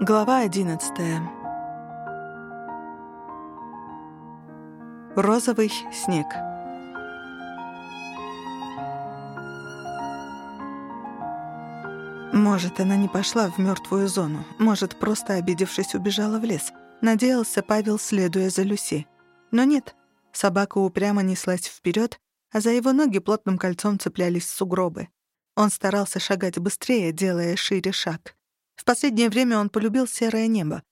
Глава одиннадцатая. Розовый снег. Может, она не пошла в мертвую зону, может, просто обидевшись, убежала в лес. Надеялся Павел, следуя за Люси. Но нет, собака упрямо неслась вперед, а за его ноги плотным кольцом цеплялись сугробы. Он старался шагать быстрее, делая шире шаг. В последнее время он полюбил серое небо.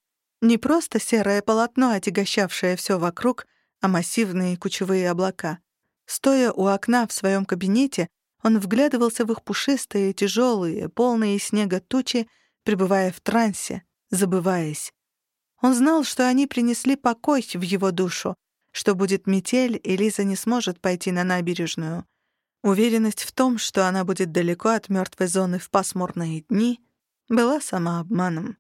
Не просто серое полотно, отягощавшее все вокруг, а массивные кучевые облака. Стоя у окна в своем кабинете, он вглядывался в их пушистые, тяжелые, полные снега тучи, пребывая в трансе, забываясь. Он знал, что они принесли покой в его душу, что будет метель, и Лиза не сможет пойти на набережную. Уверенность в том, что она будет далеко от мертвой зоны в пасмурные дни, была самообманом.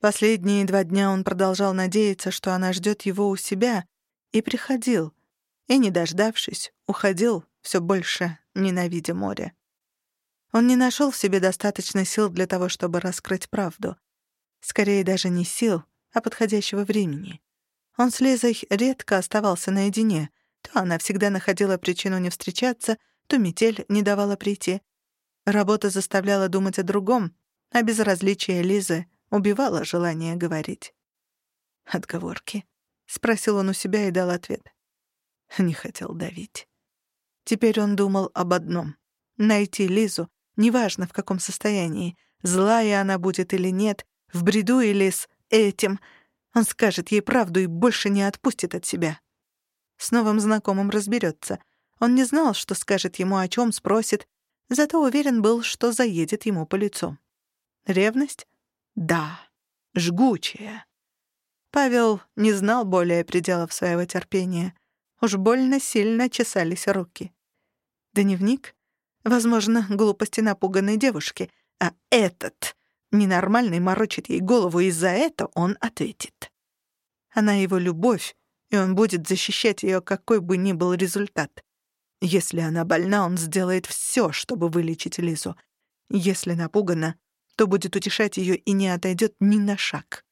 Последние два дня он продолжал надеяться, что она ждет его у себя, и приходил, и, не дождавшись, уходил, все больше ненавидя море. Он не нашел в себе достаточно сил для того, чтобы раскрыть правду. Скорее даже не сил, а подходящего времени. Он с Лизой редко оставался наедине. То она всегда находила причину не встречаться, то метель не давала прийти. Работа заставляла думать о другом, а безразличие Лизы убивало желание говорить. «Отговорки?» — спросил он у себя и дал ответ. Не хотел давить. Теперь он думал об одном — найти Лизу, неважно в каком состоянии, злая она будет или нет, в бреду или с этим. Он скажет ей правду и больше не отпустит от себя. С новым знакомым разберется. Он не знал, что скажет ему, о чем спросит, зато уверен был, что заедет ему по лицу. Ревность? Да. Жгучая. Павел не знал более пределов своего терпения. Уж больно сильно чесались руки. Дневник? Возможно, глупости напуганной девушки. А этот ненормальный морочит ей голову, и за это он ответит. Она его любовь, и он будет защищать ее, какой бы ни был результат. Если она больна, он сделает все, чтобы вылечить Лизу. Если напугана, то будет утешать ее и не отойдет ни на шаг.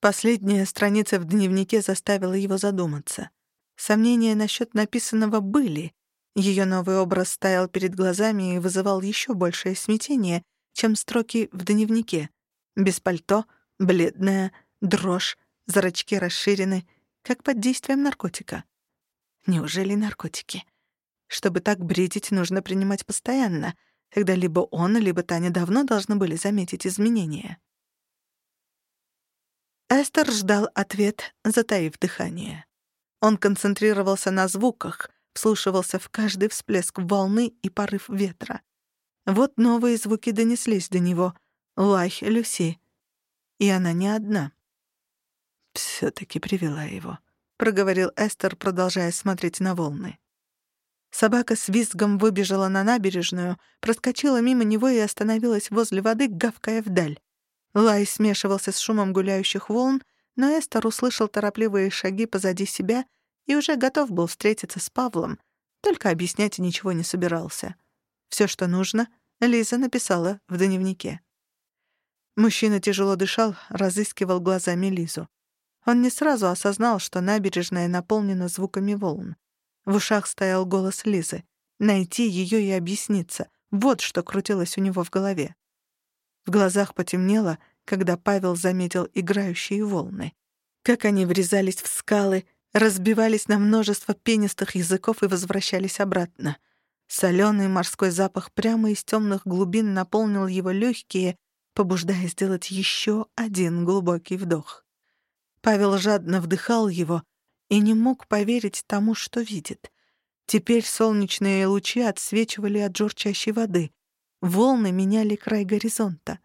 Последняя страница в дневнике заставила его задуматься. Сомнения насчет написанного были. Ее новый образ стоял перед глазами и вызывал еще большее смятение, чем строки в дневнике. Без пальто, бледная, дрожь, зрачки расширены, как под действием наркотика. Неужели наркотики? Чтобы так бредить, нужно принимать постоянно — когда либо он, либо Таня давно должны были заметить изменения. Эстер ждал ответ, затаив дыхание. Он концентрировался на звуках, вслушивался в каждый всплеск волны и порыв ветра. Вот новые звуки донеслись до него. Лай Люси. И она не одна. все таки привела его», — проговорил Эстер, продолжая смотреть на волны. Собака с визгом выбежала на набережную, проскочила мимо него и остановилась возле воды, гавкая вдаль. Лай смешивался с шумом гуляющих волн, но Эстер услышал торопливые шаги позади себя и уже готов был встретиться с Павлом, только объяснять ничего не собирался. Все, что нужно, Лиза написала в дневнике. Мужчина тяжело дышал, разыскивал глазами Лизу. Он не сразу осознал, что набережная наполнена звуками волн. В ушах стоял голос Лизы. Найти ее и объясниться. Вот что крутилось у него в голове. В глазах потемнело, когда Павел заметил играющие волны. Как они врезались в скалы, разбивались на множество пенистых языков и возвращались обратно. Соленый морской запах прямо из темных глубин наполнил его легкие, побуждая сделать еще один глубокий вдох. Павел жадно вдыхал его, и не мог поверить тому, что видит. Теперь солнечные лучи отсвечивали от журчащей воды. Волны меняли край горизонта.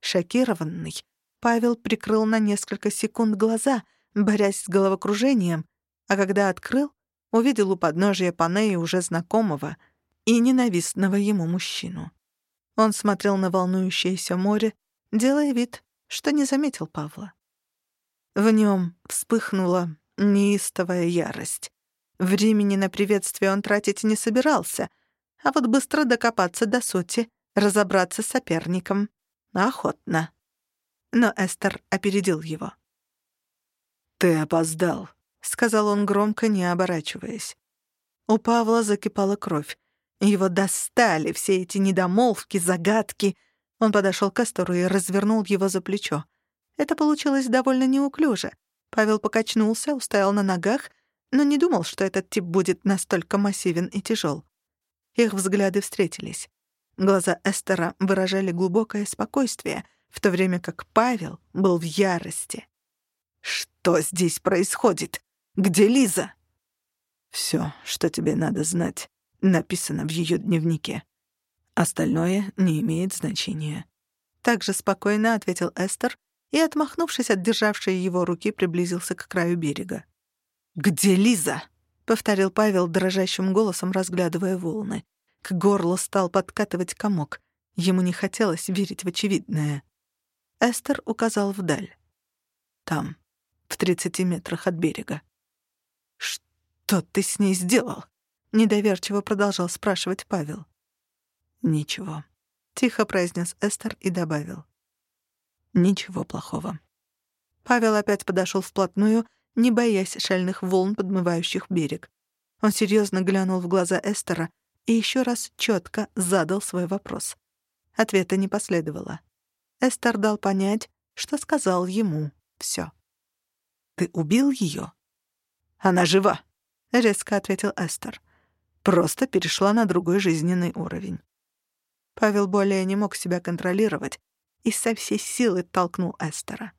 Шокированный, Павел прикрыл на несколько секунд глаза, борясь с головокружением, а когда открыл, увидел у подножия Панеи уже знакомого и ненавистного ему мужчину. Он смотрел на волнующееся море, делая вид, что не заметил Павла. В нем вспыхнуло Неистовая ярость. Времени на приветствие он тратить не собирался, а вот быстро докопаться до сути, разобраться с соперником. Охотно. но Эстер опередил его. «Ты опоздал», — сказал он громко, не оборачиваясь. У Павла закипала кровь. Его достали все эти недомолвки, загадки. Он подошел к Эстеру и развернул его за плечо. Это получилось довольно неуклюже. Павел покачнулся, устоял на ногах, но не думал, что этот тип будет настолько массивен и тяжел. Их взгляды встретились. Глаза Эстера выражали глубокое спокойствие, в то время как Павел был в ярости. «Что здесь происходит? Где Лиза?» «Всё, что тебе надо знать, написано в её дневнике. Остальное не имеет значения». Также спокойно ответил Эстер и, отмахнувшись от державшей его руки, приблизился к краю берега. «Где Лиза?» — повторил Павел дрожащим голосом, разглядывая волны. К горлу стал подкатывать комок. Ему не хотелось верить в очевидное. Эстер указал вдаль. «Там, в тридцати метрах от берега». «Что ты с ней сделал?» — недоверчиво продолжал спрашивать Павел. «Ничего», — тихо произнес Эстер и добавил. «Ничего плохого». Павел опять подошел вплотную не боясь шальных волн, подмывающих берег. Он серьезно глянул в глаза Эстера и еще раз четко задал свой вопрос. Ответа не последовало. Эстер дал понять, что сказал ему все. «Ты убил ее?» «Она жива», — резко ответил Эстер. «Просто перешла на другой жизненный уровень». Павел более не мог себя контролировать и со всей силы толкнул Эстера.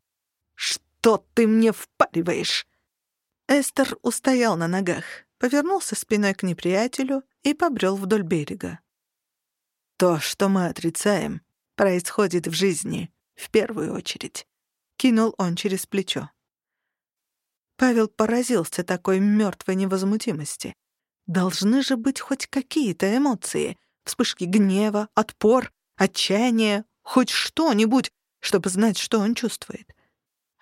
«Что ты мне впариваешь?» Эстер устоял на ногах, повернулся спиной к неприятелю и побрел вдоль берега. «То, что мы отрицаем, происходит в жизни, в первую очередь», — кинул он через плечо. Павел поразился такой мертвой невозмутимости. Должны же быть хоть какие-то эмоции, вспышки гнева, отпор, отчаяния, хоть что-нибудь, чтобы знать, что он чувствует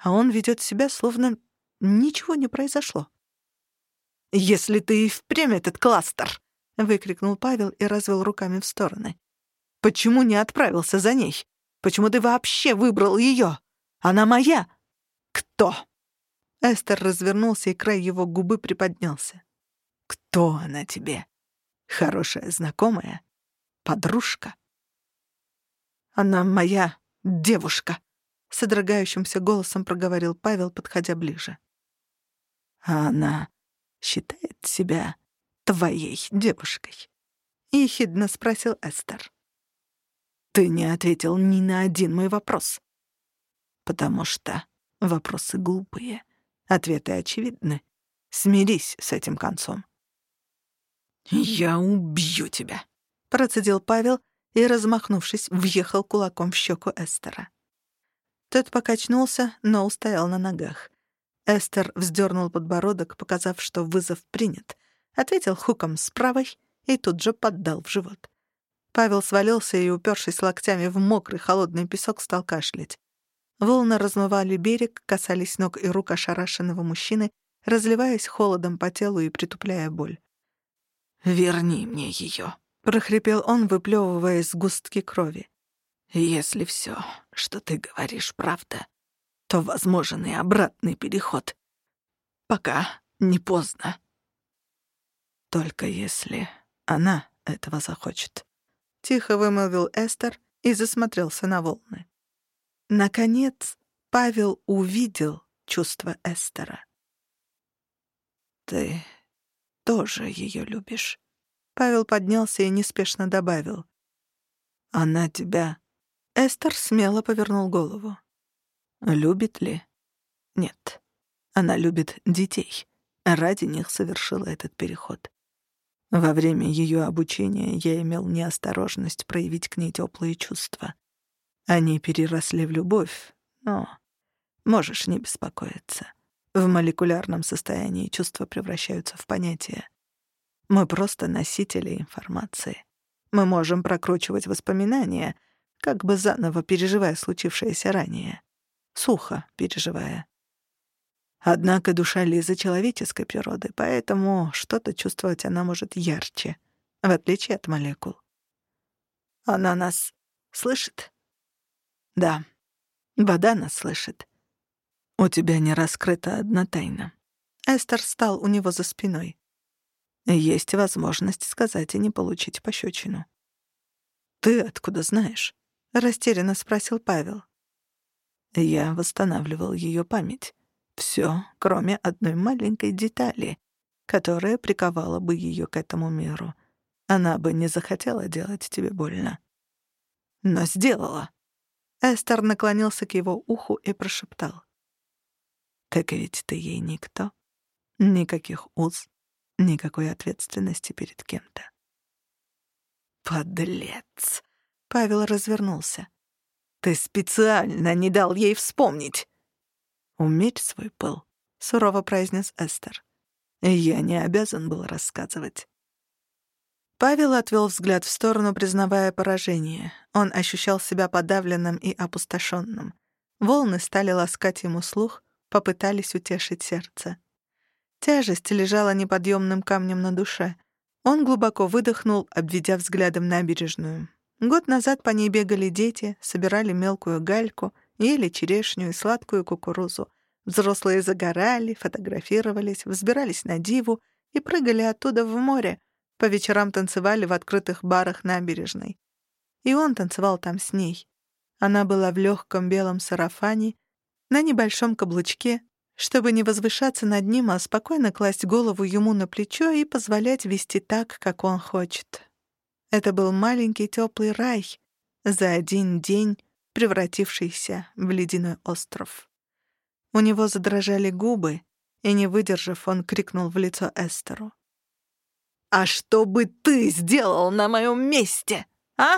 а он ведет себя, словно ничего не произошло. «Если ты и впрямь этот кластер!» — выкрикнул Павел и развел руками в стороны. «Почему не отправился за ней? Почему ты вообще выбрал ее? Она моя! Кто?» Эстер развернулся, и край его губы приподнялся. «Кто она тебе? Хорошая знакомая? Подружка?» «Она моя девушка», — содрогающимся голосом проговорил Павел, подходя ближе. «А она считает себя твоей девушкой?» — ехидно спросил Эстер. «Ты не ответил ни на один мой вопрос. Потому что вопросы глупые, ответы очевидны. Смирись с этим концом». «Я убью тебя», — процедил Павел и, размахнувшись, въехал кулаком в щеку Эстера. Тот покачнулся, но устоял на ногах. Эстер вздернул подбородок, показав, что вызов принят. Ответил хуком с правой и тут же поддал в живот. Павел свалился и, упершись локтями в мокрый холодный песок, стал кашлять. Волны размывали берег, касались ног и рук ошарашенного мужчины, разливаясь холодом по телу и притупляя боль. «Верни мне ее», — прохрипел он, выплевывая сгустки крови. Если все, что ты говоришь, правда, то возможен и обратный переход. Пока не поздно. Только если она этого захочет. Тихо вымолвил Эстер и засмотрелся на волны. Наконец, Павел увидел чувство Эстера. «Ты тоже ее любишь?» Павел поднялся и неспешно добавил. «Она тебя Эстер смело повернул голову. Любит ли? Нет. Она любит детей. Ради них совершила этот переход. Во время ее обучения я имел неосторожность проявить к ней теплые чувства. Они переросли в любовь, но можешь не беспокоиться. В молекулярном состоянии чувства превращаются в понятия. Мы просто носители информации. Мы можем прокручивать воспоминания — как бы заново переживая случившееся ранее. Сухо переживая. Однако душа Лизы человеческой природы, поэтому что-то чувствовать она может ярче, в отличие от молекул. Она нас слышит? Да. Вода нас слышит. У тебя не раскрыта одна тайна. Эстер стал у него за спиной. Есть возможность сказать и не получить пощечину. «Ты откуда знаешь?» — растерянно спросил Павел. Я восстанавливал ее память. Все, кроме одной маленькой детали, которая приковала бы ее к этому миру. Она бы не захотела делать тебе больно. Но сделала. Эстер наклонился к его уху и прошептал. «Так ведь ты ей никто. Никаких уз, никакой ответственности перед кем-то. «Подлец!» — Павел развернулся. «Ты специально не дал ей вспомнить!» «Умерь свой пыл», — сурово произнес Эстер. «Я не обязан был рассказывать». Павел отвел взгляд в сторону, признавая поражение. Он ощущал себя подавленным и опустошенным. Волны стали ласкать ему слух, попытались утешить сердце. Тяжесть лежала неподъемным камнем на душе. Он глубоко выдохнул, обведя взглядом набережную. Год назад по ней бегали дети, собирали мелкую гальку, ели черешню и сладкую кукурузу. Взрослые загорали, фотографировались, взбирались на диву и прыгали оттуда в море. По вечерам танцевали в открытых барах набережной. И он танцевал там с ней. Она была в легком белом сарафане, на небольшом каблучке, чтобы не возвышаться над ним, а спокойно класть голову ему на плечо и позволять вести так, как он хочет. Это был маленький теплый рай, за один день превратившийся в ледяной остров. У него задрожали губы, и, не выдержав, он крикнул в лицо Эстеру. «А что бы ты сделал на моем месте, а?»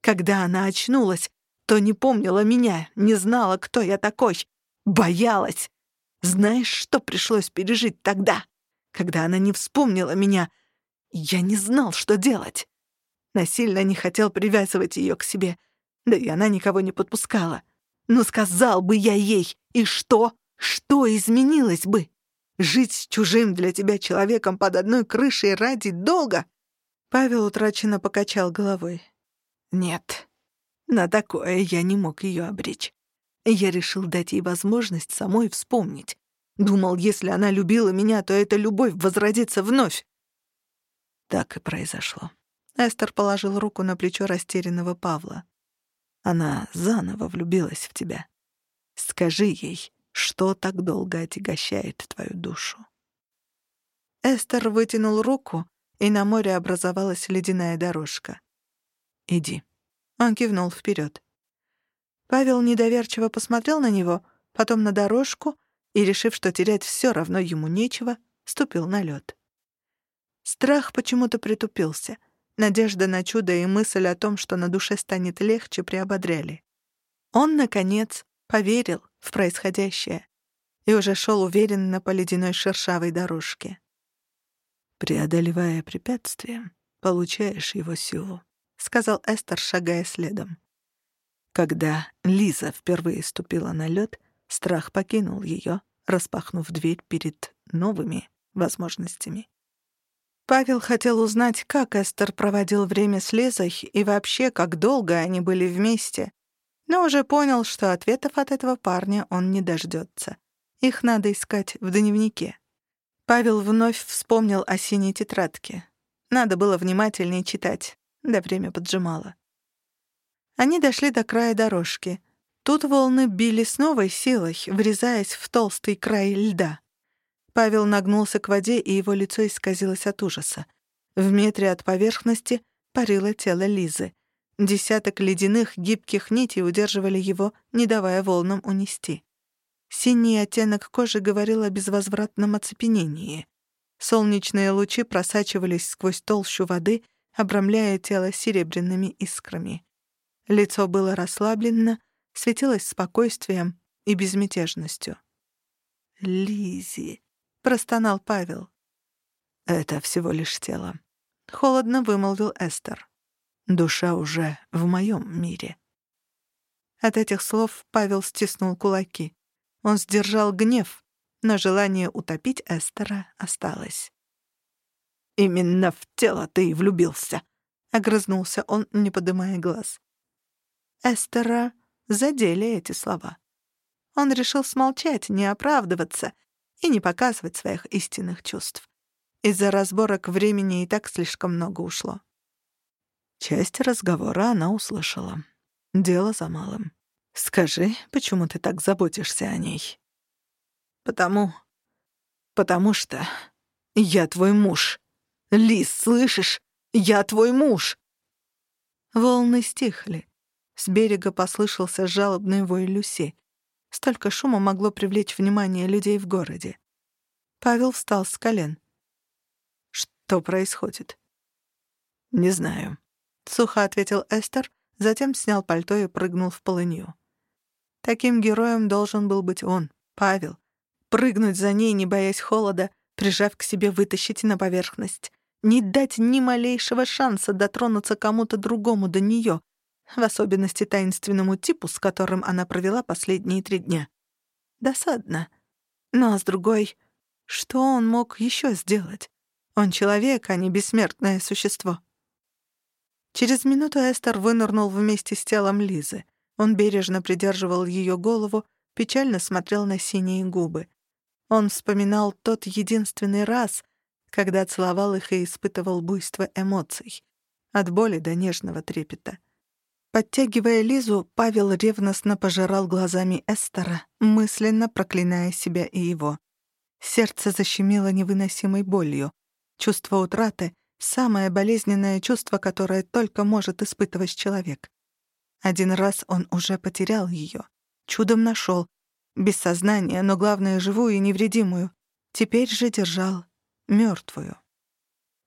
Когда она очнулась, то не помнила меня, не знала, кто я такой, боялась, знаешь, что пришлось пережить тогда, когда она не вспомнила меня? Я не знал, что делать. Насильно не хотел привязывать ее к себе, да и она никого не подпускала. Но сказал бы я ей, и что? Что изменилось бы? Жить с чужим для тебя человеком под одной крышей ради долга? Павел утраченно покачал головой. Нет, на такое я не мог ее обречь. Я решил дать ей возможность самой вспомнить. Думал, если она любила меня, то эта любовь возродится вновь. Так и произошло. Эстер положил руку на плечо растерянного Павла. Она заново влюбилась в тебя. Скажи ей, что так долго отягощает твою душу. Эстер вытянул руку, и на море образовалась ледяная дорожка. «Иди». Он кивнул вперед. Павел недоверчиво посмотрел на него, потом на дорожку и, решив, что терять все равно ему нечего, ступил на лед. Страх почему-то притупился. Надежда на чудо и мысль о том, что на душе станет легче, приободряли. Он, наконец, поверил в происходящее и уже шел уверенно по ледяной шершавой дорожке. «Преодолевая препятствия, получаешь его силу», — сказал Эстер, шагая следом. Когда Лиза впервые ступила на лед, страх покинул ее, распахнув дверь перед новыми возможностями. Павел хотел узнать, как Эстер проводил время с Лизой и вообще, как долго они были вместе, но уже понял, что ответов от этого парня он не дождется. Их надо искать в дневнике. Павел вновь вспомнил о синей тетрадке. Надо было внимательнее читать, да время поджимало. Они дошли до края дорожки. Тут волны били с новой силой, врезаясь в толстый край льда. Павел нагнулся к воде, и его лицо исказилось от ужаса. В метре от поверхности парило тело Лизы. Десяток ледяных гибких нитей удерживали его, не давая волнам унести. Синий оттенок кожи говорил о безвозвратном оцепенении. Солнечные лучи просачивались сквозь толщу воды, обрамляя тело серебряными искрами. Лицо было расслаблено, светилось спокойствием и безмятежностью. Лизи, простонал Павел. «Это всего лишь тело», — холодно вымолвил Эстер. «Душа уже в моем мире». От этих слов Павел стиснул кулаки. Он сдержал гнев, но желание утопить Эстера осталось. «Именно в тело ты и влюбился», — огрызнулся он, не поднимая глаз. Эстера задели эти слова. Он решил смолчать, не оправдываться и не показывать своих истинных чувств. Из-за разборок времени и так слишком много ушло. Часть разговора она услышала. Дело за малым. «Скажи, почему ты так заботишься о ней?» «Потому... потому что я твой муж. Лис, слышишь? Я твой муж!» Волны стихли. С берега послышался жалобный вой Люси. Столько шума могло привлечь внимание людей в городе. Павел встал с колен. «Что происходит?» «Не знаю», — сухо ответил Эстер, затем снял пальто и прыгнул в полынью. Таким героем должен был быть он, Павел. Прыгнуть за ней, не боясь холода, прижав к себе, вытащить на поверхность. Не дать ни малейшего шанса дотронуться кому-то другому до нее, в особенности таинственному типу, с которым она провела последние три дня. Досадно. Но, с другой, что он мог еще сделать? Он человек, а не бессмертное существо. Через минуту Эстер вынырнул вместе с телом Лизы. Он бережно придерживал ее голову, печально смотрел на синие губы. Он вспоминал тот единственный раз, когда целовал их и испытывал буйство эмоций. От боли до нежного трепета. Подтягивая Лизу, Павел ревностно пожирал глазами Эстера, мысленно проклиная себя и его. Сердце защемило невыносимой болью. Чувство утраты — Самое болезненное чувство, которое только может испытывать человек. Один раз он уже потерял ее. Чудом нашел. Без сознания, но главное, живую и невредимую. Теперь же держал мертвую.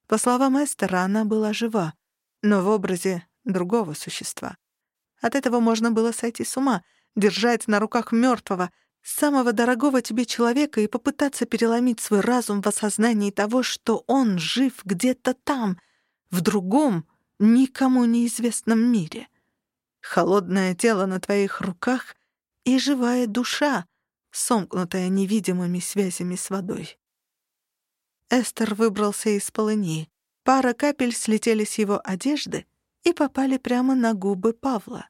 По словам Эстера, она была жива, но в образе другого существа. От этого можно было сойти с ума, держать на руках мертвого, самого дорогого тебе человека и попытаться переломить свой разум в осознании того, что он жив где-то там, в другом, никому неизвестном мире. Холодное тело на твоих руках и живая душа, сомкнутая невидимыми связями с водой. Эстер выбрался из полыни. Пара капель слетели с его одежды и попали прямо на губы Павла.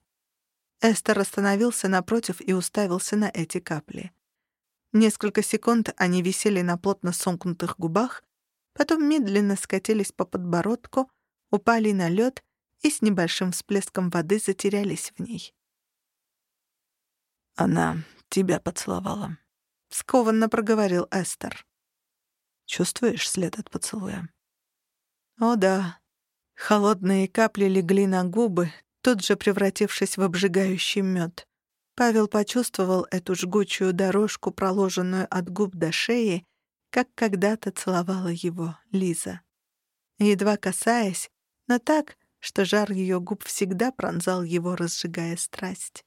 Эстер остановился напротив и уставился на эти капли. Несколько секунд они висели на плотно сомкнутых губах, потом медленно скатились по подбородку, упали на лед и с небольшим всплеском воды затерялись в ней. «Она тебя поцеловала», — скованно проговорил Эстер. «Чувствуешь след от поцелуя?» «О да». Холодные капли легли на губы, тут же превратившись в обжигающий мед. Павел почувствовал эту жгучую дорожку, проложенную от губ до шеи, как когда-то целовала его Лиза. Едва касаясь, но так, что жар ее губ всегда пронзал его, разжигая страсть.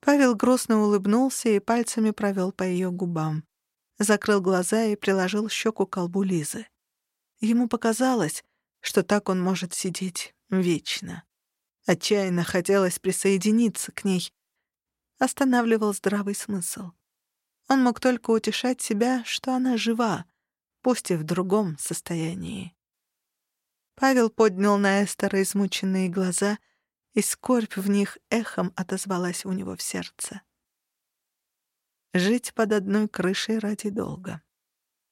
Павел грустно улыбнулся и пальцами провел по ее губам. Закрыл глаза и приложил щеку к колбу Лизы. Ему показалось, что так он может сидеть вечно. Отчаянно хотелось присоединиться к ней. Останавливал здравый смысл. Он мог только утешать себя, что она жива, пусть и в другом состоянии. Павел поднял на Эстера измученные глаза, и скорбь в них эхом отозвалась у него в сердце. Жить под одной крышей ради долга.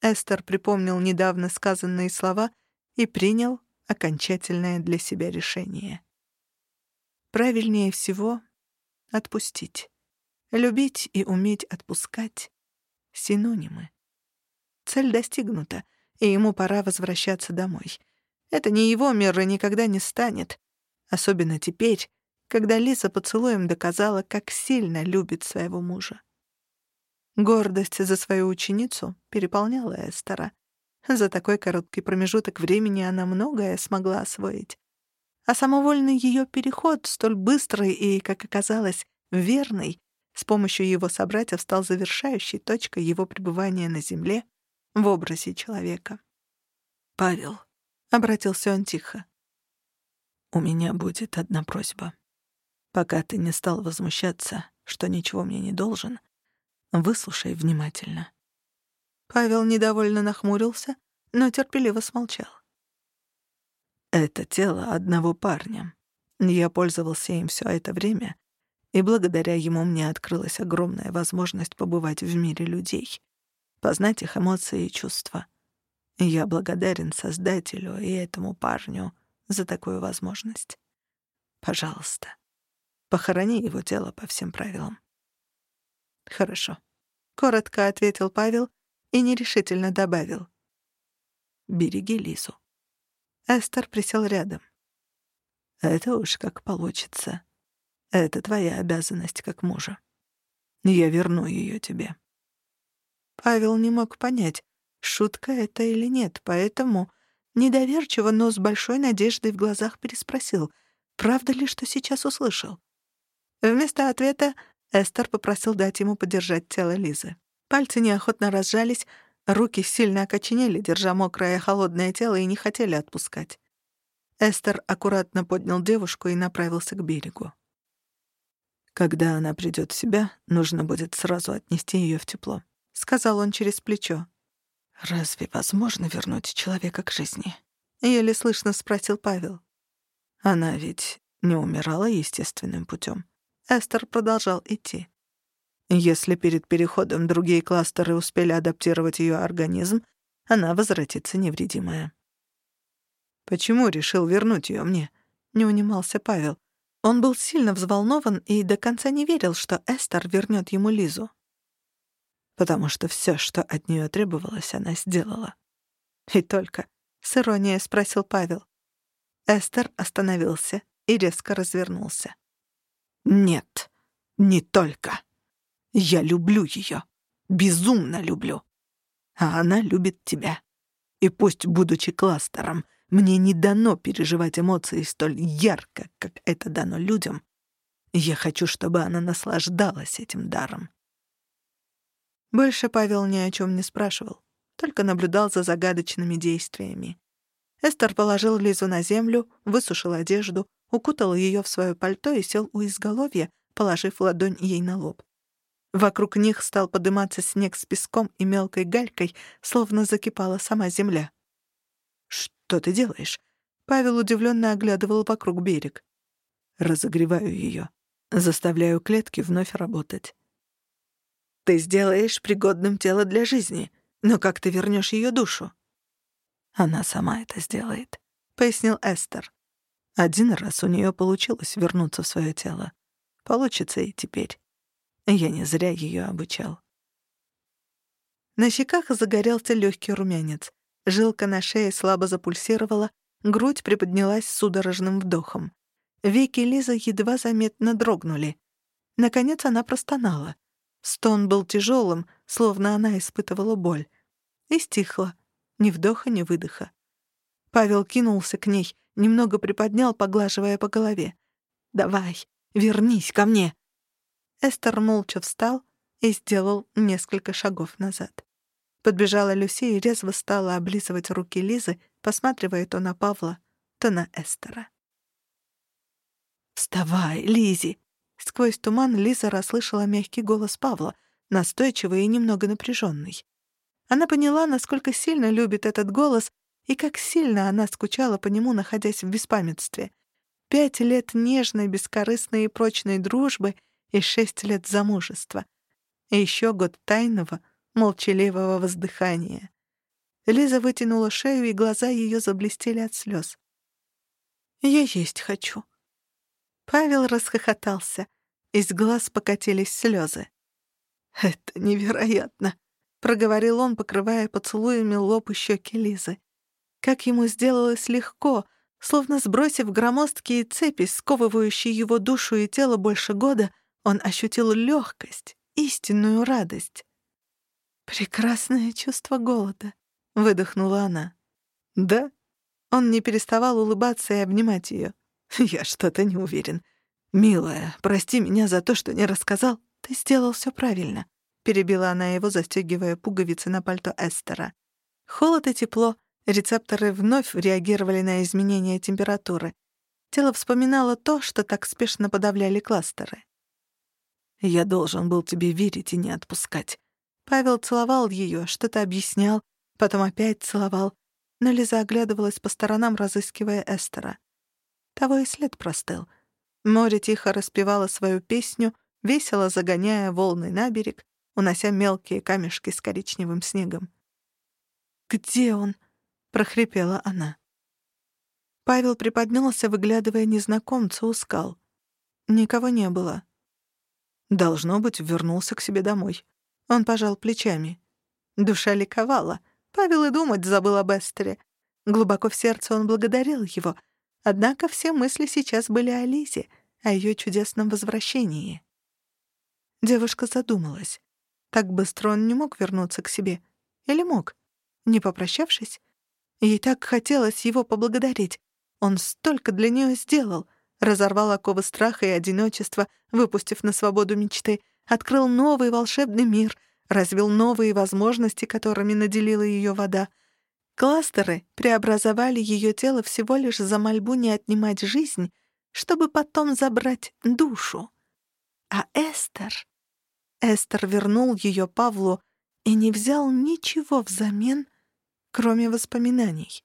Эстер припомнил недавно сказанные слова и принял окончательное для себя решение. Правильнее всего — отпустить. Любить и уметь отпускать — синонимы. Цель достигнута, и ему пора возвращаться домой. Это не его мир и никогда не станет. Особенно теперь, когда Лиза поцелуем доказала, как сильно любит своего мужа. Гордость за свою ученицу переполняла Эстера. За такой короткий промежуток времени она многое смогла освоить а самовольный ее переход, столь быстрый и, как оказалось, верный, с помощью его собратьев стал завершающей точкой его пребывания на земле в образе человека. «Павел», — обратился он тихо, — «у меня будет одна просьба. Пока ты не стал возмущаться, что ничего мне не должен, выслушай внимательно». Павел недовольно нахмурился, но терпеливо смолчал. Это тело одного парня. Я пользовался им все это время И благодаря ему мне открылась огромная возможность побывать в мире людей, познать их эмоции и чувства. Я благодарен Создателю и этому парню за такую возможность. Пожалуйста, похорони его тело по всем правилам. Хорошо. Коротко ответил Павел и нерешительно добавил. Береги Лизу. Эстер присел рядом. Это уж как получится. Это твоя обязанность как мужа. Я верну ее тебе. Павел не мог понять, шутка это или нет, поэтому недоверчиво, но с большой надеждой в глазах переспросил, правда ли, что сейчас услышал. Вместо ответа Эстер попросил дать ему подержать тело Лизы. Пальцы неохотно разжались, руки сильно окоченели, держа мокрое холодное тело, и не хотели отпускать. Эстер аккуратно поднял девушку и направился к берегу. Когда она придёт в себя, нужно будет сразу отнести её в тепло», — сказал он через плечо. «Разве возможно вернуть человека к жизни?» — еле слышно спросил Павел. «Она ведь не умирала естественным путём». Эстер продолжал идти. Если перед переходом другие кластеры успели адаптировать её организм, она возвратится невредимая. «Почему решил вернуть её мне?» — не унимался Павел. Он был сильно взволнован и до конца не верил, что Эстер вернет ему Лизу. Потому что все, что от нее требовалось, она сделала. И только, с иронией спросил Павел. Эстер остановился и резко развернулся. «Нет, не только. Я люблю ее, безумно люблю. А она любит тебя. И пусть, будучи кластером, мне не дано переживать эмоции столь ярко, как это дано людям. Я хочу, чтобы она наслаждалась этим даром. Больше Павел ни о чем не спрашивал, только наблюдал за загадочными действиями. Эстер положил Лизу на землю, высушил одежду, укутал ее в свое пальто и сел у изголовья, положив ладонь ей на лоб. Вокруг них стал подниматься снег с песком и мелкой галькой, словно закипала сама земля. «Что ты делаешь?» Павел удивленно оглядывал вокруг берег. «Разогреваю ее. Заставляю клетки вновь работать». «Ты сделаешь пригодным тело для жизни, но как ты вернешь ее душу?» «Она сама это сделает», — пояснил Эстер. «Один раз у нее получилось вернуться в свое тело. Получится и теперь. Я не зря ее обучал». На щеках загорелся легкий румянец. Жилка на шее слабо запульсировала, грудь приподнялась судорожным вдохом. Веки Лизы едва заметно дрогнули. Наконец она простонала. Стон был тяжелым, словно она испытывала боль. И стихла. Ни вдоха, ни выдоха. Павел кинулся к ней, немного приподнял, поглаживая по голове. «Давай, вернись ко мне!» Эстер молча встал и сделал несколько шагов назад. Подбежала Люси и резво стала облизывать руки Лизы, посматривая то на Павла, то на Эстера. «Вставай, Лизи!» Сквозь туман Лиза расслышала мягкий голос Павла, настойчивый и немного напряженный. Она поняла, насколько сильно любит этот голос и как сильно она скучала по нему, находясь в беспамятстве. Пять лет нежной, бескорыстной и прочной дружбы и шесть лет замужества. И еще год тайного — молчаливого воздыхания. Лиза вытянула шею, и глаза ее заблестели от слез. «Я есть хочу». Павел расхохотался. Из глаз покатились слезы. «Это невероятно», — проговорил он, покрывая поцелуями лоб и щеки Лизы. Как ему сделалось легко, словно сбросив громоздкие цепи, сковывающие его душу и тело больше года, он ощутил легкость, истинную радость. «Прекрасное чувство голода», — выдохнула она. «Да?» Он не переставал улыбаться и обнимать ее. «Я что-то не уверен. Милая, прости меня за то, что не рассказал. Ты сделал все правильно», — перебила она его, застегивая пуговицы на пальто Эстера. Холод и тепло, рецепторы вновь реагировали на изменения температуры. Тело вспоминало то, что так спешно подавляли кластеры. «Я должен был тебе верить и не отпускать. Павел целовал ее, что-то объяснял, потом опять целовал, но Лиза оглядывалась по сторонам, разыскивая Эстера. Того и след простыл. Море тихо распевало свою песню, весело загоняя волны на берег, унося мелкие камешки с коричневым снегом. «Где он?» — прохрипела она. Павел приподнялся, выглядывая незнакомца у скал. Никого не было. Должно быть, вернулся к себе домой. Он пожал плечами. Душа ликовала. Павел и думать забыл об Эстере. Глубоко в сердце он благодарил его. Однако все мысли сейчас были о Лизе, о ее чудесном возвращении. Девушка задумалась. Так быстро он не мог вернуться к себе. Или мог? Не попрощавшись? Ей так хотелось его поблагодарить. Он столько для нее сделал. Разорвал оковы страха и одиночества, выпустив на свободу мечты. Открыл новый волшебный мир. Развил новые возможности, которыми наделила ее вода. Кластеры преобразовали ее тело всего лишь за мольбу не отнимать жизнь, чтобы потом забрать душу. А Эстер... Эстер вернул ее Павлу и не взял ничего взамен, кроме воспоминаний.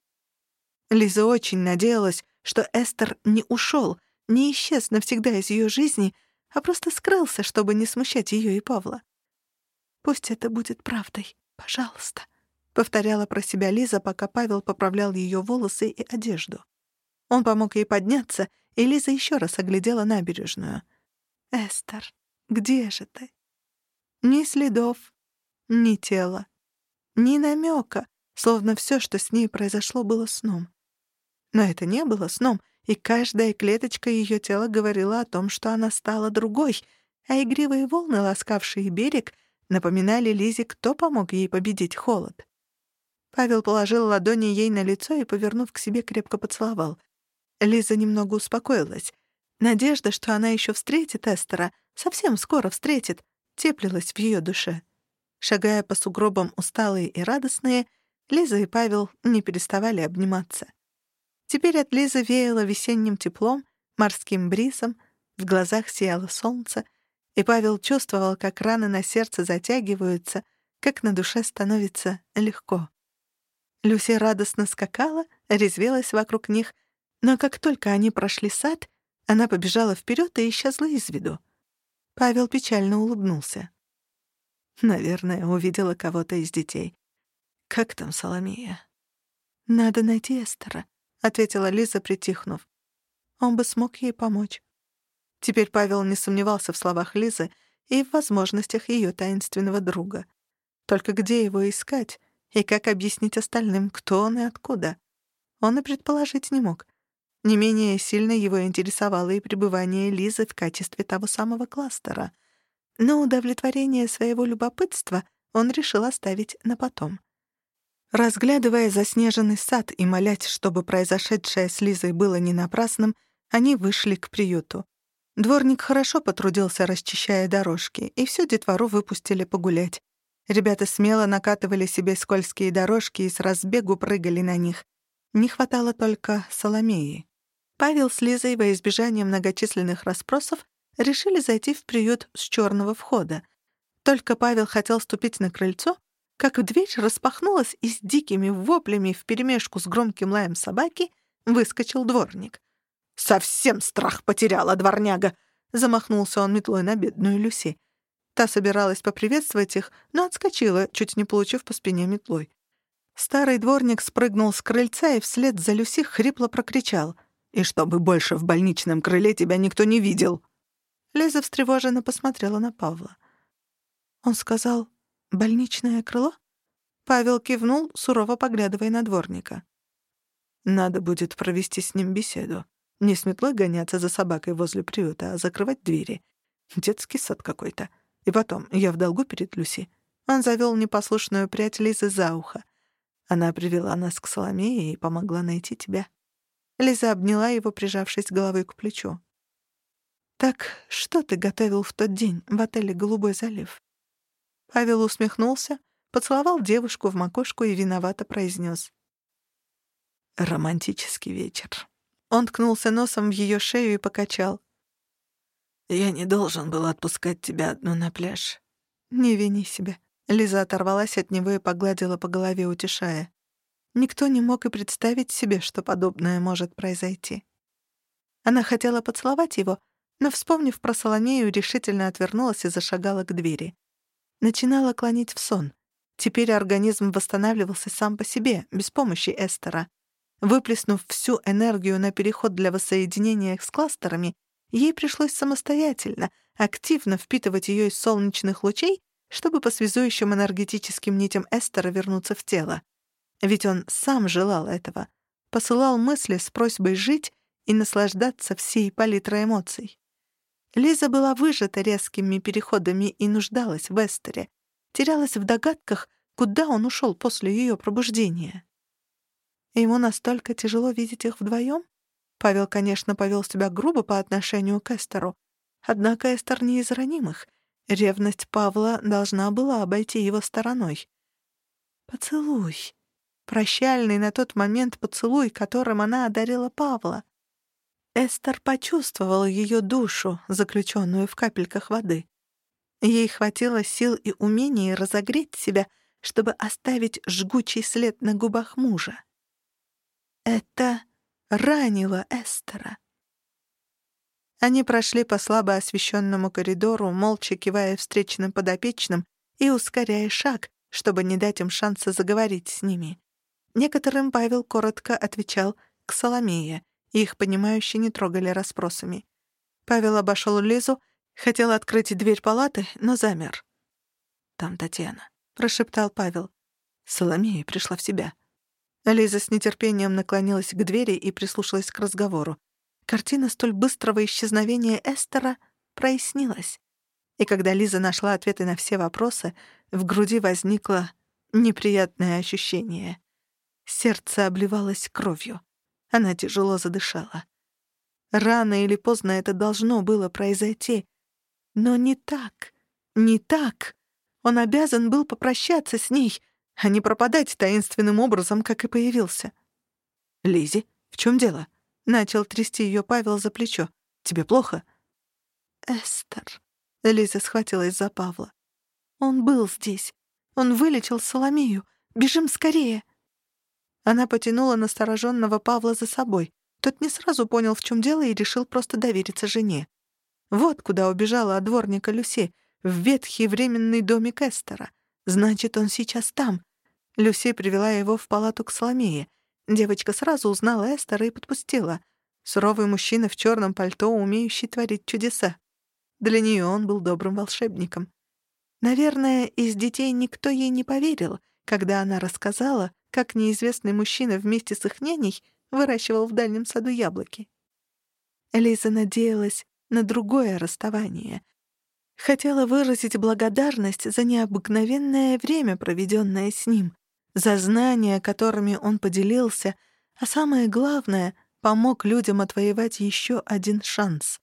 Лиза очень надеялась, что Эстер не ушел, не исчез навсегда из ее жизни, а просто скрылся, чтобы не смущать ее и Павла. «Пусть это будет правдой, пожалуйста», — повторяла про себя Лиза, пока Павел поправлял ее волосы и одежду. Он помог ей подняться, и Лиза еще раз оглядела набережную. «Эстер, где же ты?» Ни следов, ни тела, ни намека, словно все, что с ней произошло, было сном. Но это не было сном, и каждая клеточка ее тела говорила о том, что она стала другой, а игривые волны, ласкавшие берег, напоминали Лизе, кто помог ей победить холод. Павел положил ладони ей на лицо и, повернув к себе, крепко поцеловал. Лиза немного успокоилась. Надежда, что она еще встретит Эстера, совсем скоро встретит, теплилась в ее душе. Шагая по сугробам усталые и радостные, Лиза и Павел не переставали обниматься. Теперь от Лизы веяло весенним теплом, морским бризом, в глазах сияло солнце, и Павел чувствовал, как раны на сердце затягиваются, как на душе становится легко. Люси радостно скакала, резвилась вокруг них, но как только они прошли сад, она побежала вперед и исчезла из виду. Павел печально улыбнулся. Наверное, увидела кого-то из детей. Как там Соломея? «Надо найти Эстера», — ответила Лиза, притихнув. Он бы смог ей помочь. Теперь Павел не сомневался в словах Лизы и в возможностях ее таинственного друга. Только где его искать и как объяснить остальным, кто он и откуда? Он и предположить не мог. Не менее сильно его интересовало и пребывание Лизы в качестве того самого кластера. Но удовлетворение своего любопытства он решил оставить на потом. Разглядывая заснеженный сад и молясь, чтобы произошедшее с Лизой было не напрасным, они вышли к приюту. Дворник хорошо потрудился, расчищая дорожки, и всю детвору выпустили погулять. Ребята смело накатывали себе скользкие дорожки и с разбегу прыгали на них. Не хватало только Соломеи. Павел с Лизой во избежание многочисленных расспросов решили зайти в приют с черного входа. Только Павел хотел ступить на крыльцо, как дверь распахнулась, и с дикими воплями вперемешку с громким лаем собаки выскочил дворник. «Совсем страх потеряла, дворняга!» — замахнулся он метлой на бедную Люси. Та собиралась поприветствовать их, но отскочила, чуть не получив по спине метлой. Старый дворник спрыгнул с крыльца и вслед за Люси хрипло прокричал. «И чтобы больше в больничном крыле тебя никто не видел!» Лиза встревоженно посмотрела на Павла. Он сказал «Больничное крыло?» Павел кивнул, сурово поглядывая на дворника. «Надо будет провести с ним беседу. Не с метлой гоняться за собакой возле приюта, а закрывать двери. Детский сад какой-то. И потом, я в долгу перед Люси». Он завел непослушную прядь Лизы за ухо. Она привела нас к Соломее и помогла найти тебя. Лиза обняла его, прижавшись головой к плечу. «Так что ты готовил в тот день в отеле «Голубой залив»?» Павел усмехнулся, поцеловал девушку в макушку и виновато произнес. «Романтический вечер». Он ткнулся носом в ее шею и покачал. «Я не должен был отпускать тебя одну на пляж». «Не вини себя». Лиза оторвалась от него и погладила по голове, утешая. Никто не мог и представить себе, что подобное может произойти. Она хотела поцеловать его, но, вспомнив про Соломею, решительно отвернулась и зашагала к двери. Начинала клонить в сон. Теперь организм восстанавливался сам по себе, без помощи Эстера. Выплеснув всю энергию на переход для воссоединения с кластерами, ей пришлось самостоятельно, активно впитывать ее из солнечных лучей, чтобы по связующим энергетическим нитям Эстера вернуться в тело. Ведь он сам желал этого, посылал мысли с просьбой жить и наслаждаться всей палитрой эмоций. Лиза была выжата резкими переходами и нуждалась в Эстере, терялась в догадках, куда он ушел после ее пробуждения. Ему настолько тяжело видеть их вдвоем? Павел, конечно, повел себя грубо по отношению к Эстеру, однако Эстер не из ранимых. Ревность Павла должна была обойти его стороной. Поцелуй. Прощальный на тот момент поцелуй, которым она одарила Павла. Эстер почувствовала ее душу, заключенную в капельках воды. Ей хватило сил и умений разогреть себя, чтобы оставить жгучий след на губах мужа. Это ранило Эстера. Они прошли по слабо освещенному коридору, молча кивая встречным подопечным и ускоряя шаг, чтобы не дать им шанса заговорить с ними. Некоторым Павел коротко отвечал к Соломее — их, понимающие, не трогали расспросами. Павел обошел Лизу, хотел открыть дверь палаты, но замер. «Там Татьяна», — прошептал Павел. Соломея пришла в себя. Лиза с нетерпением наклонилась к двери и прислушалась к разговору. Картина столь быстрого исчезновения Эстера прояснилась. И когда Лиза нашла ответы на все вопросы, в груди возникло неприятное ощущение. Сердце обливалось кровью. Она тяжело задышала. Рано или поздно это должно было произойти. Но не так. Не так. Он обязан был попрощаться с ней, а не пропадать таинственным образом, как и появился. Лизи, в чем дело?» — начал трясти ее Павел за плечо. «Тебе плохо?» «Эстер», — Лиза схватилась за Павла. «Он был здесь. Он вылечил Соломею. Бежим скорее!» Она потянула настороженного Павла за собой. Тот не сразу понял, в чем дело, и решил просто довериться жене. Вот куда убежала от дворника Люси, в ветхий временный домик Эстера. Значит, он сейчас там. Люси привела его в палату к Соломее. Девочка сразу узнала Эстера и подпустила. Суровый мужчина в черном пальто, умеющий творить чудеса. Для нее он был добрым волшебником. Наверное, из детей никто ей не поверил, когда она рассказала, как неизвестный мужчина вместе с их няней выращивал в дальнем саду яблоки. Лиза надеялась на другое расставание. Хотела выразить благодарность за необыкновенное время, проведенное с ним, за знания, которыми он поделился, а самое главное — помог людям отвоевать еще один шанс.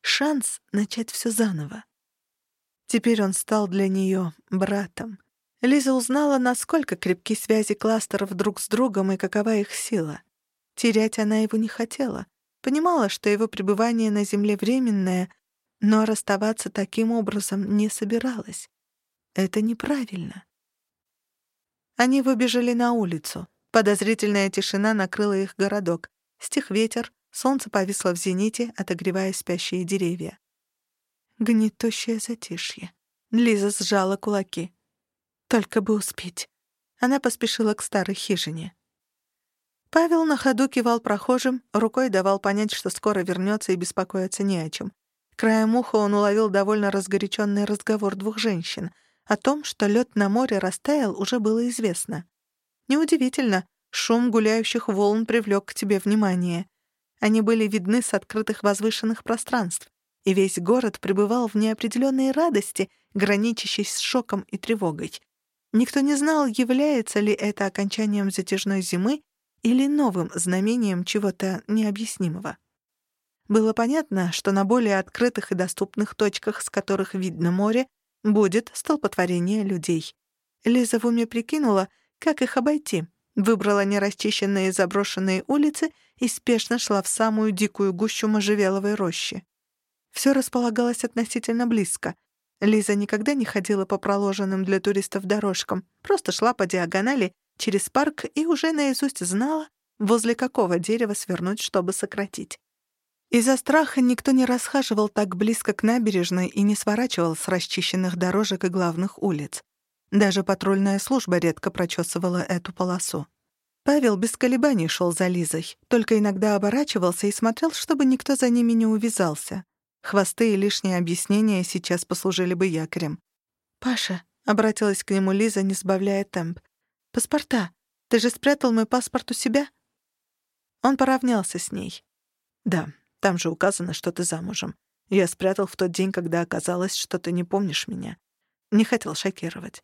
Шанс начать все заново. Теперь он стал для нее братом. Лиза узнала, насколько крепки связи кластеров друг с другом и какова их сила. Терять она его не хотела. Понимала, что его пребывание на Земле временное, но расставаться таким образом не собиралась. Это неправильно. Они выбежали на улицу. Подозрительная тишина накрыла их городок. Стих ветер, солнце повисло в зените, отогревая спящие деревья. Гнетущее затишье. Лиза сжала кулаки. Только бы успеть. Она поспешила к старой хижине. Павел на ходу кивал прохожим, рукой давал понять, что скоро вернется и беспокоиться не о чем. Краем уха он уловил довольно разгоряченный разговор двух женщин. О том, что лед на море растаял, уже было известно. Неудивительно, шум гуляющих волн привлек к тебе внимание. Они были видны с открытых возвышенных пространств, и весь город пребывал в неопределенной радости, граничащей с шоком и тревогой. Никто не знал, является ли это окончанием затяжной зимы или новым знамением чего-то необъяснимого. Было понятно, что на более открытых и доступных точках, с которых видно море, будет столпотворение людей. Лиза в уме прикинула, как их обойти, выбрала нерасчищенные заброшенные улицы и спешно шла в самую дикую гущу можжевеловой рощи. Все располагалось относительно близко. Лиза никогда не ходила по проложенным для туристов дорожкам, просто шла по диагонали через парк и уже наизусть знала, возле какого дерева свернуть, чтобы сократить. Из-за страха никто не расхаживал так близко к набережной и не сворачивал с расчищенных дорожек и главных улиц. Даже патрульная служба редко прочесывала эту полосу. Павел без колебаний шел за Лизой, только иногда оборачивался и смотрел, чтобы никто за ними не увязался. Хвосты и лишние объяснения сейчас послужили бы якорем. «Паша», — обратилась к нему Лиза, не сбавляя темп, — «паспорта. Ты же спрятал мой паспорт у себя?» Он поравнялся с ней. «Да, там же указано, что ты замужем. Я спрятал в тот день, когда оказалось, что ты не помнишь меня. Не хотел шокировать.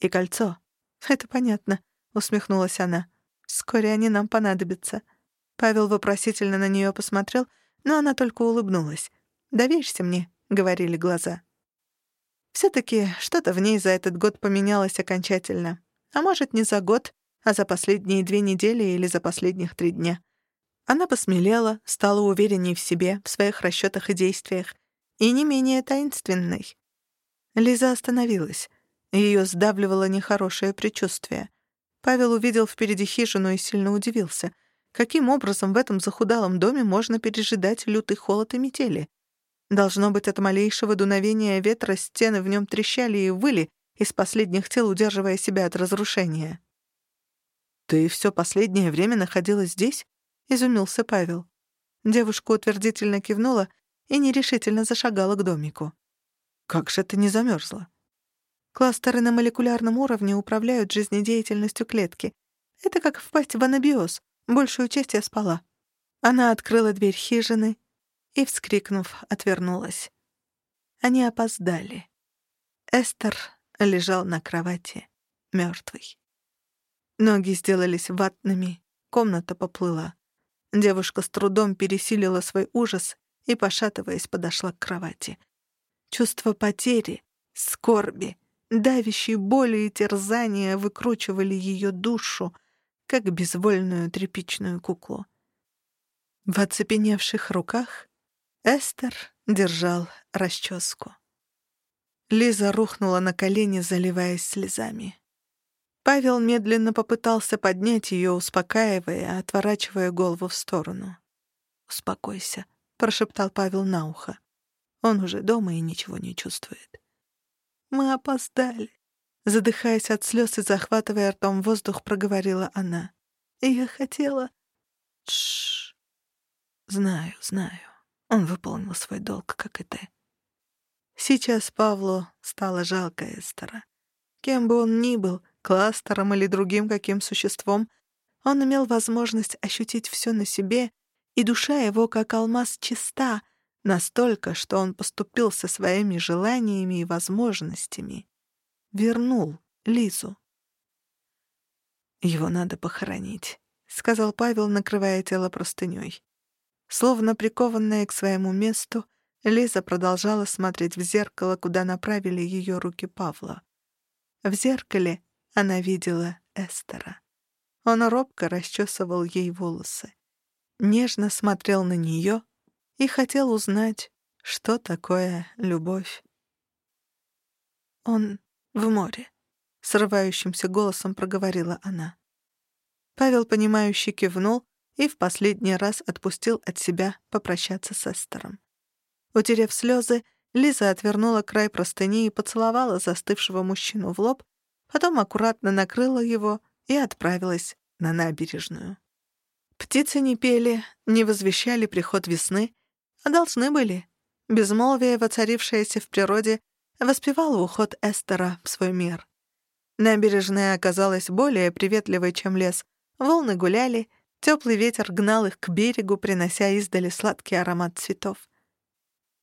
И кольцо. Это понятно», — усмехнулась она. «Вскоре они нам понадобятся». Павел вопросительно на нее посмотрел, но она только улыбнулась. «Доверься мне», — говорили глаза. Все-таки что-то в ней за этот год поменялось окончательно. А может, не за год, а за последние две недели или за последних три дня. Она посмелела, стала уверенней в себе, в своих расчетах и действиях, и не менее таинственной. Лиза остановилась. Ее сдавливало нехорошее предчувствие. Павел увидел впереди хижину и сильно удивился. Каким образом в этом захудалом доме можно пережидать лютый холод и метели? Должно быть, от малейшего дуновения ветра стены в нем трещали и выли, из последних тел удерживая себя от разрушения. «Ты все последнее время находилась здесь?» — изумился Павел. Девушка утвердительно кивнула и нерешительно зашагала к домику. «Как же ты не замерзла?» Кластеры на молекулярном уровне управляют жизнедеятельностью клетки. Это как впасть в анабиоз. Большую часть я спала. Она открыла дверь хижины, и, вскрикнув, отвернулась. Они опоздали. Эстер лежал на кровати, мертвый. Ноги сделались ватными, комната поплыла. Девушка с трудом пересилила свой ужас и, пошатываясь, подошла к кровати. Чувство потери, скорби, давящей боли и терзания выкручивали ее душу, как безвольную тряпичную куклу. В оцепеневших руках Эстер держал расческу. Лиза рухнула на колени, заливаясь слезами. Павел медленно попытался поднять ее, успокаивая, отворачивая голову в сторону. «Успокойся», — прошептал Павел на ухо. Он уже дома и ничего не чувствует. «Мы опоздали», — задыхаясь от слез и захватывая ртом воздух, проговорила она. «Я хотела...» «Тш, знаю, знаю». Он выполнил свой долг, как и ты. Сейчас Павлу стало жалко Эстера. Кем бы он ни был, кластером или другим каким существом, он имел возможность ощутить все на себе, и душа его, как алмаз, чиста, настолько, что он поступил со своими желаниями и возможностями. Вернул Лизу. «Его надо похоронить», — сказал Павел, накрывая тело простынёй. Словно прикованная к своему месту, Лиза продолжала смотреть в зеркало, куда направили ее руки Павла. В зеркале она видела Эстера. Он робко расчесывал ей волосы, нежно смотрел на нее и хотел узнать, что такое любовь. «Он в море», — срывающимся голосом проговорила она. Павел, понимающе кивнул, и в последний раз отпустил от себя попрощаться с Эстером. Утерев слезы, Лиза отвернула край простыни и поцеловала застывшего мужчину в лоб, потом аккуратно накрыла его и отправилась на набережную. Птицы не пели, не возвещали приход весны, а должны были. Безмолвие, воцарившееся в природе, воспевало уход Эстера в свой мир. Набережная оказалась более приветливой, чем лес. Волны гуляли, Теплый ветер гнал их к берегу, принося издали сладкий аромат цветов.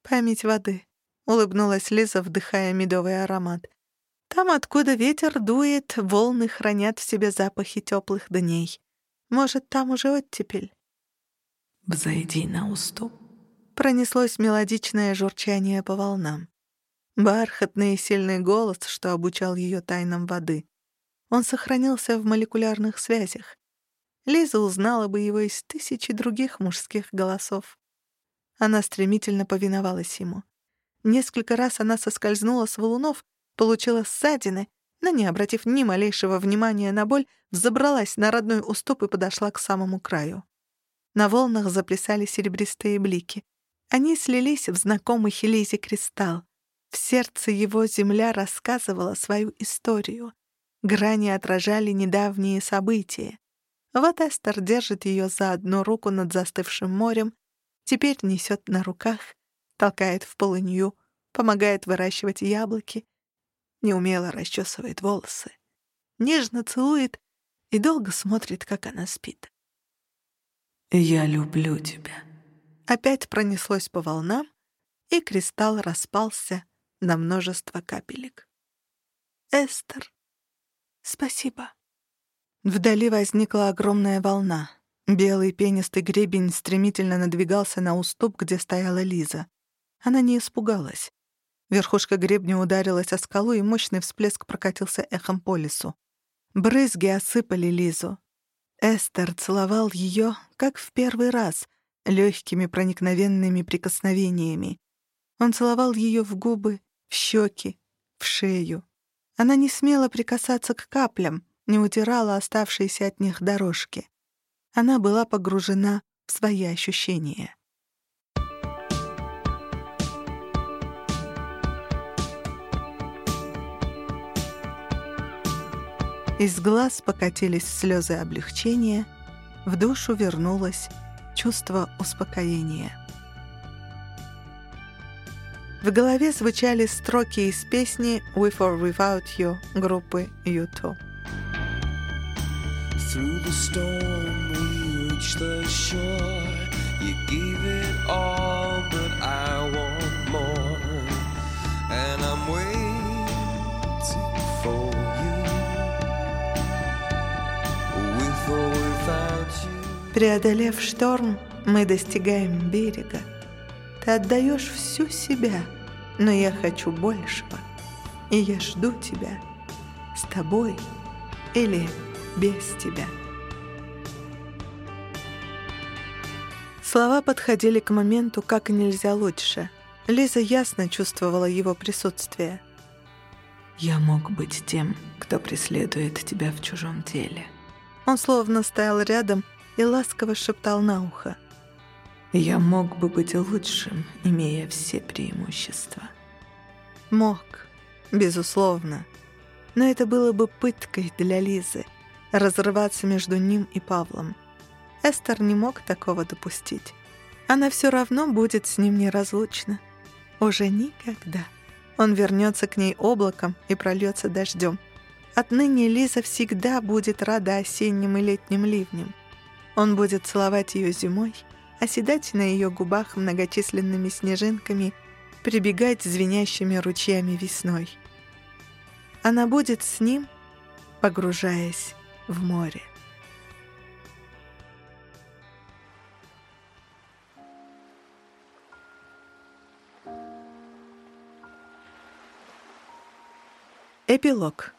«Память воды», — улыбнулась Лиза, вдыхая медовый аромат. «Там, откуда ветер дует, волны хранят в себе запахи теплых дней. Может, там уже оттепель?» «Взойди на уступ», — пронеслось мелодичное журчание по волнам. Бархатный и сильный голос, что обучал ее тайнам воды. Он сохранился в молекулярных связях. Лиза узнала бы его из тысячи других мужских голосов. Она стремительно повиновалась ему. Несколько раз она соскользнула с валунов, получила ссадины, но, не обратив ни малейшего внимания на боль, взобралась на родной уступ и подошла к самому краю. На волнах заплясали серебристые блики. Они слились в знакомый Хелизе кристалл. В сердце его земля рассказывала свою историю. Грани отражали недавние события. Вот Эстер держит ее за одну руку над застывшим морем, теперь несет на руках, толкает в полынью, помогает выращивать яблоки, неумело расчесывает волосы, нежно целует и долго смотрит, как она спит. «Я люблю тебя». Опять пронеслось по волнам, и кристалл распался на множество капелек. «Эстер, спасибо». Вдали возникла огромная волна. Белый пенистый гребень стремительно надвигался на уступ, где стояла Лиза. Она не испугалась. Верхушка гребня ударилась о скалу, и мощный всплеск прокатился эхом по лесу. Брызги осыпали Лизу. Эстер целовал ее, как в первый раз, легкими проникновенными прикосновениями. Он целовал ее в губы, в щеки, в шею. Она не смела прикасаться к каплям, не утирала оставшиеся от них дорожки. Она была погружена в свои ощущения. Из глаз покатились слезы облегчения, в душу вернулось чувство успокоения. В голове звучали строки из песни «With or Without You» группы U2. Through the storm we reached the shore You gave it all but I want more And I'm waiting for Преодолев шторм, мы достигаем берега. Ты отдаешь всю себя, но я хочу большего. И я жду тебя с тобой или без тебя. Слова подходили к моменту как нельзя лучше. Лиза ясно чувствовала его присутствие. «Я мог быть тем, кто преследует тебя в чужом теле», он словно стоял рядом и ласково шептал на ухо. «Я мог бы быть лучшим, имея все преимущества». Мог, безусловно. Но это было бы пыткой для Лизы — разрываться между ним и Павлом. Эстер не мог такого допустить. Она все равно будет с ним неразлучна. Уже никогда. Он вернется к ней облаком и прольется дождем. Отныне Лиза всегда будет рада осенним и летним ливням. Он будет целовать ее зимой, оседать на ее губах многочисленными снежинками, прибегать звенящими ручьями весной. Она будет с ним, погружаясь в море. Эпилог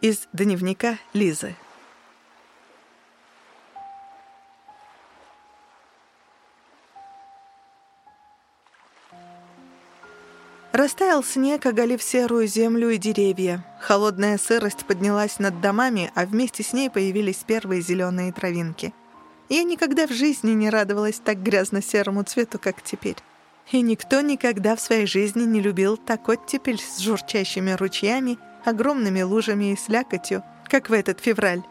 Из дневника Лизы. Растаял снег, оголив серую землю и деревья. Холодная сырость поднялась над домами, а вместе с ней появились первые зеленые травинки. Я никогда в жизни не радовалась так грязно-серому цвету, как теперь. И никто никогда в своей жизни не любил так оттепель с журчащими ручьями огромными лужами и слякотью, как в этот февраль.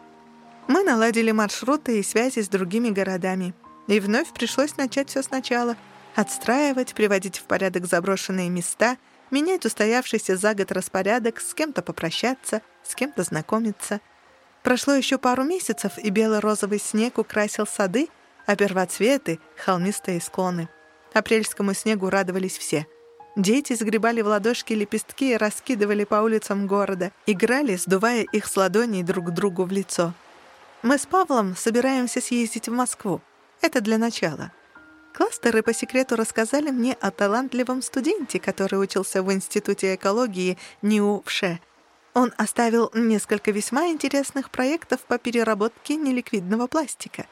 Мы наладили маршруты и связи с другими городами. И вновь пришлось начать все сначала. Отстраивать, приводить в порядок заброшенные места, менять устоявшийся за год распорядок, с кем-то попрощаться, с кем-то знакомиться. Прошло еще пару месяцев, и бело-розовый снег украсил сады, а первоцветы — холмистые склоны. Апрельскому снегу радовались все — Дети сгребали в ладошки лепестки и раскидывали по улицам города, играли, сдувая их с ладоней друг другу в лицо. Мы с Павлом собираемся съездить в Москву. Это для начала. Кластеры по секрету рассказали мне о талантливом студенте, который учился в Институте экологии НИУ ВШЭ. Он оставил несколько весьма интересных проектов по переработке неликвидного пластика.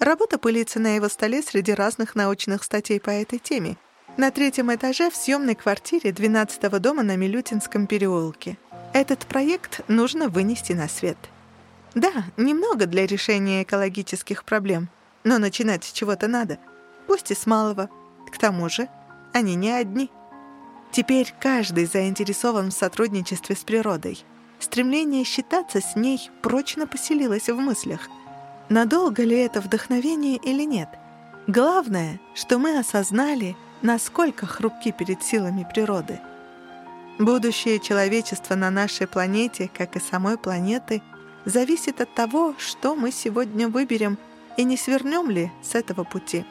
Работа пылится на его столе среди разных научных статей по этой теме — На третьем этаже в съемной квартире 12-го дома на Милютинском переулке. Этот проект нужно вынести на свет. Да, немного для решения экологических проблем, но начинать с чего-то надо, пусть и с малого. К тому же они не одни. Теперь каждый заинтересован в сотрудничестве с природой. Стремление считаться с ней прочно поселилось в мыслях. Надолго ли это вдохновение или нет? Главное, что мы осознали, насколько хрупки перед силами природы. Будущее человечества на нашей планете, как и самой планеты, зависит от того, что мы сегодня выберем и не свернем ли с этого пути.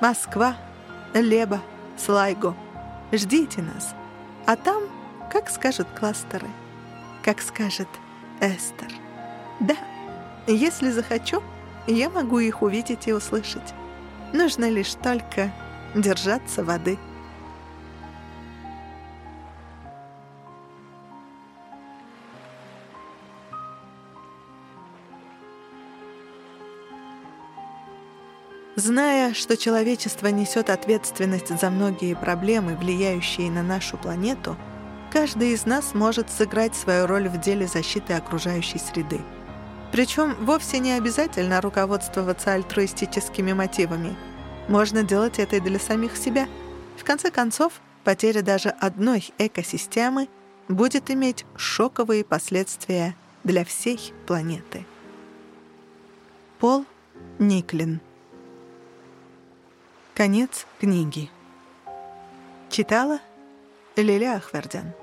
Москва, Леба, Слайго — Ждите нас. А там, как скажут кластеры, как скажет Эстер. Да, если захочу, я могу их увидеть и услышать. Нужно лишь только держаться воды. Зная, что человечество несет ответственность за многие проблемы, влияющие на нашу планету, каждый из нас может сыграть свою роль в деле защиты окружающей среды. Причем вовсе не обязательно руководствоваться альтруистическими мотивами. Можно делать это и для самих себя. В конце концов, потеря даже одной экосистемы будет иметь шоковые последствия для всей планеты. Пол Никлин Конец книги. Читала Лиля Ахвердян.